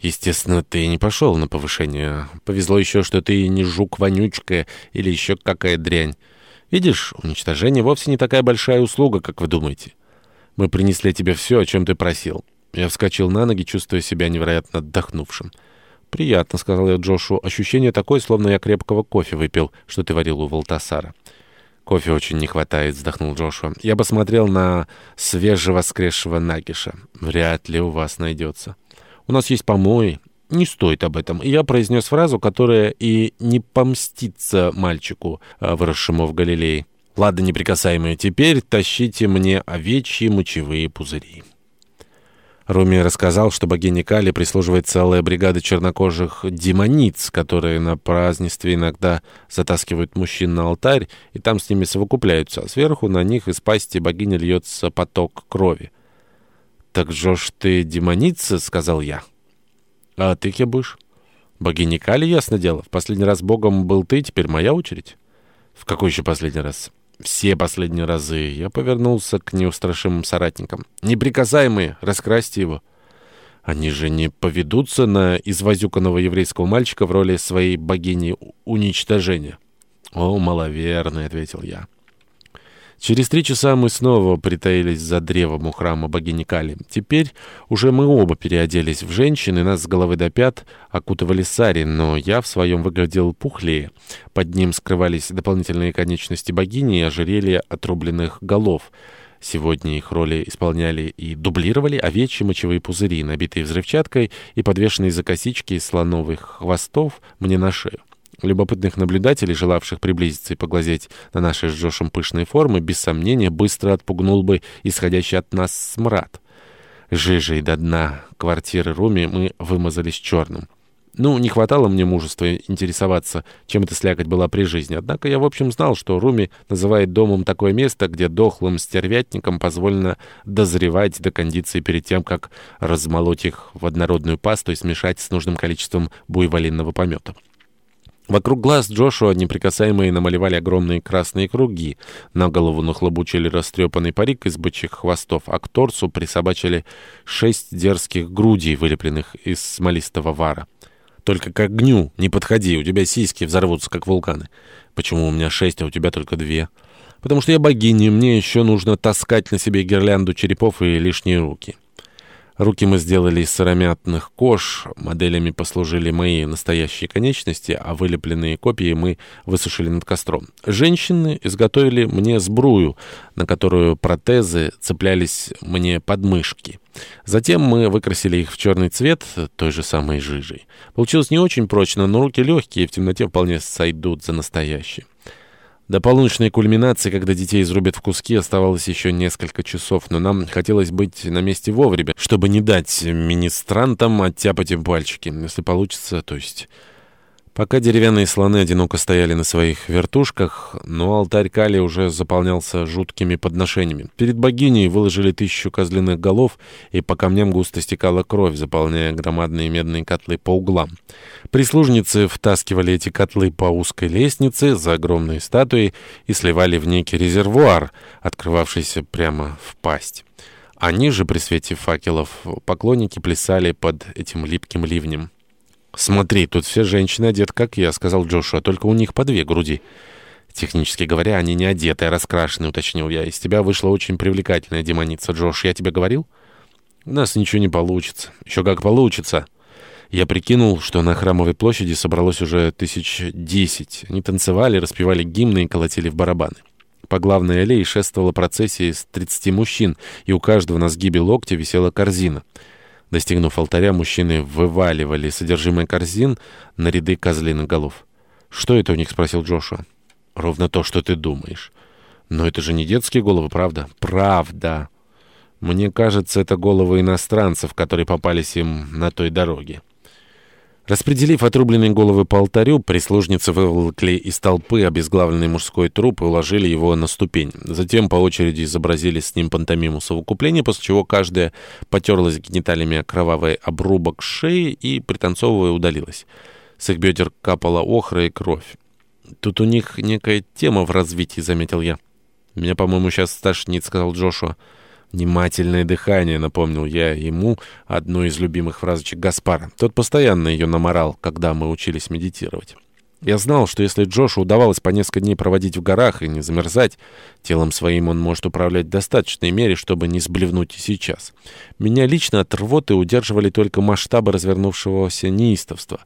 Естественно, ты не пошел на повышение. Повезло еще, что ты не жук-вонючка или еще какая дрянь. Видишь, уничтожение вовсе не такая большая услуга, как вы думаете. Мы принесли тебе все, о чем ты просил. Я вскочил на ноги, чувствуя себя невероятно отдохнувшим. «Приятно», — сказал я Джошу. «Ощущение такое, словно я крепкого кофе выпил, что ты варил у Валтасара». «Кофе очень не хватает», — вздохнул Джошуа. «Я посмотрел на свежевоскресшего Нагиша. Вряд ли у вас найдется». У нас есть помои. Не стоит об этом. Я произнес фразу, которая и не помстится мальчику, а, выросшему в Галилее. Ладно, неприкасаемые, теперь тащите мне овечьи мочевые пузыри. Руми рассказал, что богине Кали прислуживает целая бригада чернокожих демониц, которые на празднестве иногда затаскивают мужчин на алтарь и там с ними совокупляются, а сверху на них из пасти богини льется поток крови. «Так же ж ты демоница», — сказал я. «А ты кем будешь?» «Богиня Кали, ясно дело. В последний раз богом был ты, теперь моя очередь». «В какой еще последний раз?» «Все последние разы». Я повернулся к неустрашимым соратникам. «Неприкасаемые, раскрасьте его». Они же не поведутся на извозюканного еврейского мальчика в роли своей богини уничтожения. «О, маловерный», — ответил я. Через три часа мы снова притаились за древом у храма богини Кали. Теперь уже мы оба переоделись в женщин, и нас с головы до пят окутывали сари, но я в своем выглядел пухлее. Под ним скрывались дополнительные конечности богини и ожерелья отрубленных голов. Сегодня их роли исполняли и дублировали овечьи мочевые пузыри, набитые взрывчаткой и подвешенные за косички слоновых хвостов мне на шею. Любопытных наблюдателей, желавших приблизиться и поглазеть на наши с Джошем пышные формы, без сомнения, быстро отпугнул бы исходящий от нас смрад. Жижей до дна квартиры Руми мы вымазались черным. Ну, не хватало мне мужества интересоваться, чем эта слякоть была при жизни. Однако я, в общем, знал, что Руми называет домом такое место, где дохлым стервятникам позволено дозревать до кондиции перед тем, как размолоть их в однородную пасту и смешать с нужным количеством буйволинного помета. Вокруг глаз Джошуа неприкасаемые намалевали огромные красные круги. На голову нахлобучили растрепанный парик из бычьих хвостов, а к торсу присобачили шесть дерзких грудей, вылепленных из смолистого вара. «Только к огню не подходи, у тебя сиськи взорвутся, как вулканы». «Почему у меня шесть, а у тебя только две?» «Потому что я богиня, мне еще нужно таскать на себе гирлянду черепов и лишние руки». Руки мы сделали из сыромятных кож, моделями послужили мои настоящие конечности, а вылепленные копии мы высушили над костром. Женщины изготовили мне сбрую, на которую протезы цеплялись мне под мышки. Затем мы выкрасили их в черный цвет той же самой жижей. Получилось не очень прочно, но руки легкие в темноте вполне сойдут за настоящие. До полуночной кульминации, когда детей изрубят в куски, оставалось еще несколько часов, но нам хотелось быть на месте вовремя, чтобы не дать министрантам оттяпать им пальчики, если получится, то есть... Пока деревянные слоны одиноко стояли на своих вертушках, но алтарь Кали уже заполнялся жуткими подношениями. Перед богиней выложили тысячу козлиных голов, и по камням густо стекала кровь, заполняя громадные медные котлы по углам. Прислужницы втаскивали эти котлы по узкой лестнице за огромные статуи и сливали в некий резервуар, открывавшийся прямо в пасть. Они же при свете факелов поклонники плясали под этим липким ливнем. «Смотри, тут все женщины одеты, как я», — сказал Джошуа, — «только у них по две груди». «Технически говоря, они не одеты, а раскрашены», — уточнил я. «Из тебя вышла очень привлекательная демоница, Джош. Я тебе говорил?» «У нас ничего не получится. Еще как получится». Я прикинул, что на Храмовой площади собралось уже тысяч десять. Они танцевали, распевали гимны и колотили в барабаны. По главной аллее шествовала процессия из тридцати мужчин, и у каждого на сгибе локтя висела корзина. Достигнув алтаря, мужчины вываливали содержимое корзин на ряды козлиных голов. «Что это у них?» — спросил Джошуа. «Ровно то, что ты думаешь». «Но это же не детские головы, правда?» «Правда!» «Мне кажется, это головы иностранцев, которые попались им на той дороге». Распределив отрубленные головы по алтарю, прислужницы выволокли из толпы обезглавленный мужской труп и уложили его на ступень. Затем по очереди изобразили с ним пантомиму совокупления, после чего каждая потерлась гениталиями кровавый обрубок шеи и, пританцовывая, удалилась. С их бедер капала охра и кровь. «Тут у них некая тема в развитии», — заметил я. «Меня, по-моему, сейчас стошнит», — сказал Джошуа. «Внимательное дыхание», — напомнил я ему одну из любимых фразочек Гаспара. Тот постоянно ее наморал, когда мы учились медитировать. Я знал, что если Джошу удавалось по несколько дней проводить в горах и не замерзать, телом своим он может управлять в достаточной мере, чтобы не сблевнуть и сейчас. Меня лично от рвоты удерживали только масштабы развернувшегося неистовства.